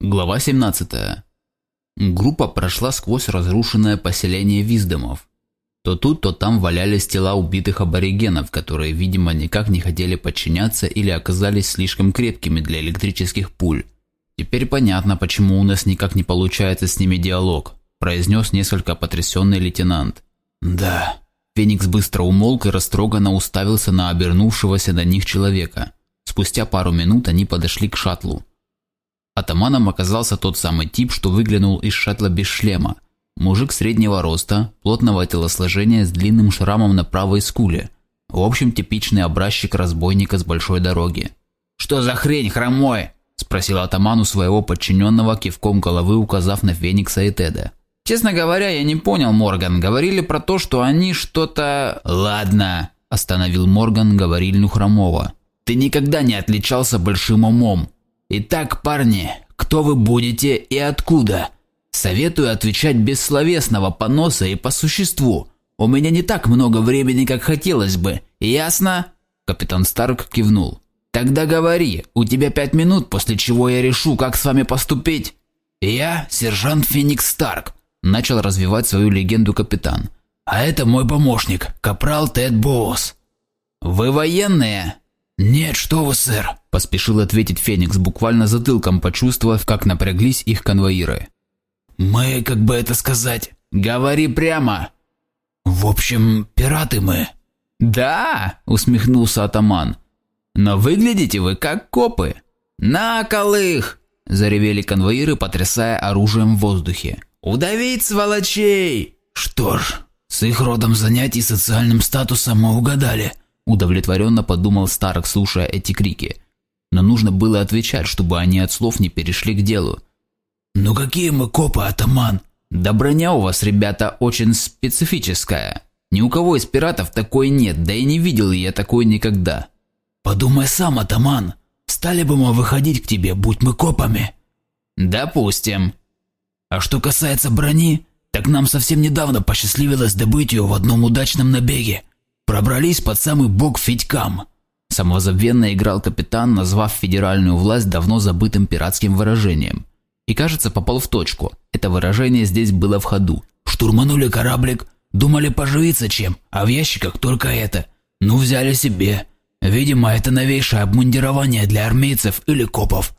Глава 17. Группа прошла сквозь разрушенное поселение Виздомов. То тут, то там валялись тела убитых аборигенов, которые, видимо, никак не хотели подчиняться или оказались слишком крепкими для электрических пуль. «Теперь понятно, почему у нас никак не получается с ними диалог», произнес несколько потрясенный лейтенант. «Да». Феникс быстро умолк и растроганно уставился на обернувшегося на них человека. Спустя пару минут они подошли к шаттлу. Атаманом оказался тот самый тип, что выглянул из шаттла без шлема. Мужик среднего роста, плотного телосложения с длинным шрамом на правой скуле. В общем, типичный образчик разбойника с большой дороги. «Что за хрень, хромой?» – спросил атаман у своего подчиненного, кивком головы указав на Феникса и Теда. «Честно говоря, я не понял, Морган. Говорили про то, что они что-то...» «Ладно», – остановил Морган говорильню Хромова. «Ты никогда не отличался большим умом. Итак, парни, кто вы будете и откуда? Советую отвечать без словесного поноса и по существу. У меня не так много времени, как хотелось бы. Ясно? Капитан Старк кивнул. Тогда говори, у тебя пять минут, после чего я решу, как с вами поступить. Я сержант Феникс Старк, начал развивать свою легенду капитан. А это мой помощник, капрал Тед Боус. Вы военные? «Нет, что вы, сэр!» – поспешил ответить Феникс, буквально затылком почувствовав, как напряглись их конвоиры. «Мы, как бы это сказать...» «Говори прямо!» «В общем, пираты мы». «Да!» – усмехнулся атаман. «Но выглядите вы как копы!» «На колых!» – заревели конвоиры, потрясая оружием в воздухе. «Удавить сволочей!» «Что ж, с их родом занятий и социальным статусом мы угадали», Удовлетворенно подумал Старк, слушая эти крики. Но нужно было отвечать, чтобы они от слов не перешли к делу. «Ну какие мы копы, атаман?» «Да броня у вас, ребята, очень специфическая. Ни у кого из пиратов такой нет, да и не видел я такой никогда». «Подумай сам, атаман. Стали бы мы выходить к тебе, будь мы копами?» «Допустим». «А что касается брони, так нам совсем недавно посчастливилось добыть ее в одном удачном набеге. Пробрались под самый бок Федькам. Самозабвенно играл капитан, назвав федеральную власть давно забытым пиратским выражением. И кажется, попал в точку. Это выражение здесь было в ходу. Штурманули кораблик, думали поживиться чем, а в ящиках только это. Ну, взяли себе. Видимо, это новейшее обмундирование для армейцев или копов.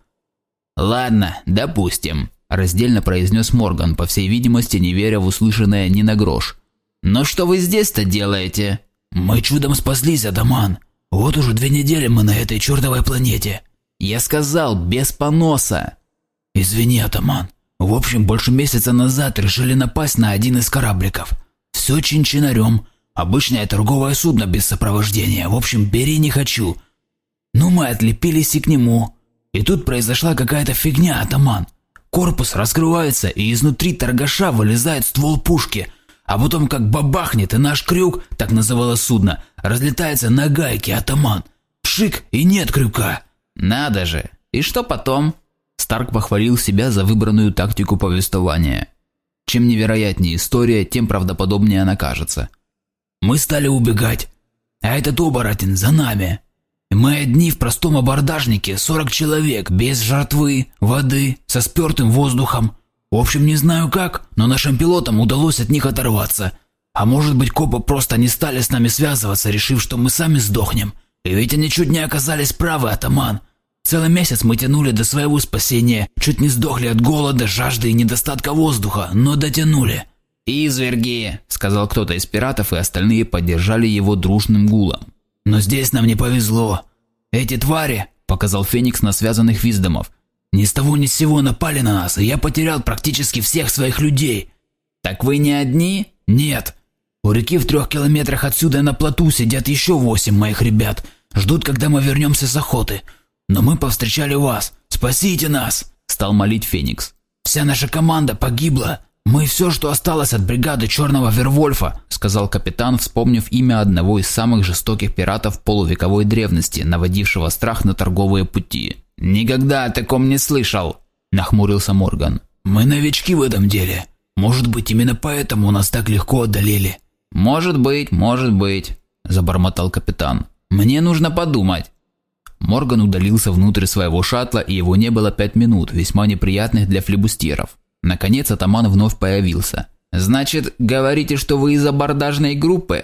Ладно, допустим, раздельно произнес Морган, по всей видимости, не веря в услышанное ни на грош. Но что вы здесь-то делаете? «Мы чудом спаслись, Адаман. Вот уже две недели мы на этой чертовой планете». «Я сказал, без поноса». «Извини, Атаман. В общем, больше месяца назад решили напасть на один из корабликов. Все чин-чинарем. Обычное торговое судно без сопровождения. В общем, бери не хочу. Ну, мы отлепились и к нему. И тут произошла какая-то фигня, Атаман. Корпус раскрывается, и изнутри торгаша вылезает ствол пушки – а потом как бабахнет, и наш крюк, так называлось судно, разлетается на гайки, атаман. Пшик, и нет крюка. Надо же. И что потом? Старк похвалил себя за выбранную тактику повествования. Чем невероятнее история, тем правдоподобнее она кажется. Мы стали убегать, а этот оборотень за нами. Мы одни в простом абордажнике, 40 человек, без жратвы, воды, со спертым воздухом. В общем, не знаю как, но нашим пилотам удалось от них оторваться. А может быть, копы просто не стали с нами связываться, решив, что мы сами сдохнем. И ведь они чуть не оказались правы, атаман. Целый месяц мы тянули до своего спасения, чуть не сдохли от голода, жажды и недостатка воздуха, но дотянули. «Изверги!» – сказал кто-то из пиратов, и остальные поддержали его дружным гулом. «Но здесь нам не повезло. Эти твари!» – показал Феникс на связанных виздомов. Ни с того ни с сего напали на нас, и я потерял практически всех своих людей. Так вы не одни? Нет. У реки в трех километрах отсюда на плоту сидят еще восемь моих ребят. Ждут, когда мы вернемся с охоты. Но мы повстречали вас. Спасите нас!» Стал молить Феникс. «Вся наша команда погибла. Мы все, что осталось от бригады Черного Вервольфа», сказал капитан, вспомнив имя одного из самых жестоких пиратов полувековой древности, наводившего страх на торговые пути. «Никогда о таком не слышал», – нахмурился Морган. «Мы новички в этом деле. Может быть, именно поэтому нас так легко одолели». «Может быть, может быть», – забормотал капитан. «Мне нужно подумать». Морган удалился внутрь своего шаттла, и его не было пять минут, весьма неприятных для флебустеров. Наконец атаман вновь появился. «Значит, говорите, что вы из абордажной группы?»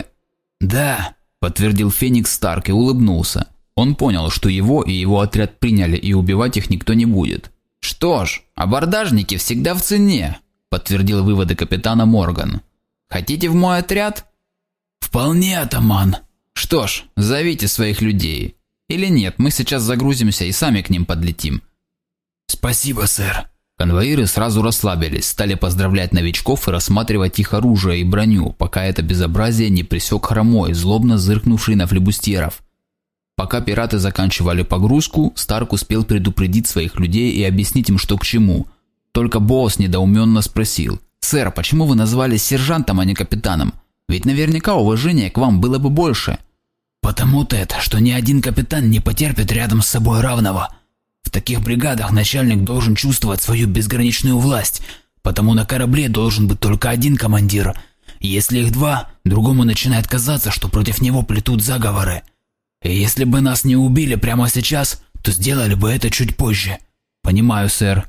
«Да», – подтвердил Феникс Старк и улыбнулся. Он понял, что его и его отряд приняли, и убивать их никто не будет. «Что ж, абордажники всегда в цене», – подтвердил выводы капитана Морган. «Хотите в мой отряд?» «Вполне, атаман». «Что ж, зовите своих людей. Или нет, мы сейчас загрузимся и сами к ним подлетим». «Спасибо, сэр». Конвоиры сразу расслабились, стали поздравлять новичков и рассматривать их оружие и броню, пока это безобразие не присек хромой, злобно зыркнувший на флебустьеров. Пока пираты заканчивали погрузку, Старк успел предупредить своих людей и объяснить им, что к чему. Только босс недоуменно спросил, «Сэр, почему вы назвались сержантом, а не капитаном? Ведь наверняка уважения к вам было бы больше». «Потому-то это, что ни один капитан не потерпит рядом с собой равного», в таких бригадах начальник должен чувствовать свою безграничную власть, потому на корабле должен быть только один командир. Если их два, другому начинает казаться, что против него плетут заговоры. И если бы нас не убили прямо сейчас, то сделали бы это чуть позже. Понимаю, сэр.